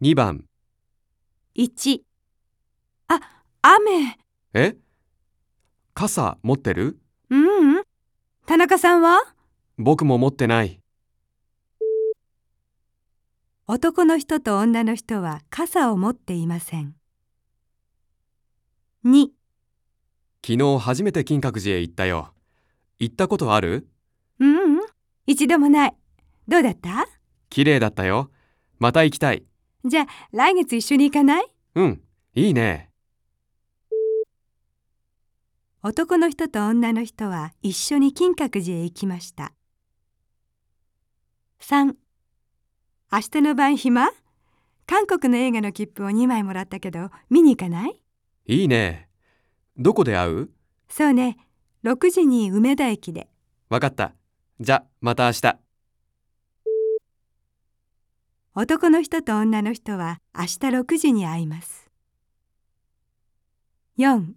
2番1あ、雨。え？傘持ってる？ううん。田中さんは？僕も持ってない。男の人と女の人は傘を持っていません。2昨日初めて金閣寺へ行ったよ。行ったことある？ううん。一度もない。どうだった？綺麗だったよ。また行きたい。じゃあ来月一緒に行かない？うん、いいね。男の人と女の人は一緒に金閣寺へ行きました。3明日の晩暇？韓国の映画の切符を2枚もらったけど見に行かない？いいね。どこで会う？そうね6時に梅田駅でわかった。じゃ、また明日。男の人と女の人は明日6時に会います。4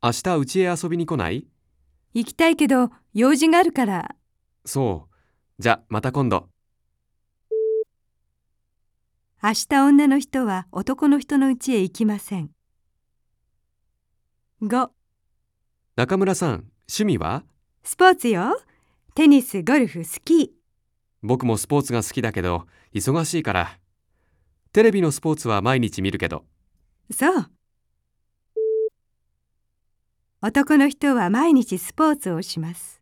明日うちへ遊びに来ない？行きたいけど用事があるから。そう。じゃ、また今度。明日女の人は男の人の家へ行きません。5中村さん、趣味は？スポーツよ。テニスゴルフスキー僕もスポーツが好きだけど、忙しいから。テレビのスポーツは毎日見るけど。そう男の人は毎日スポーツをします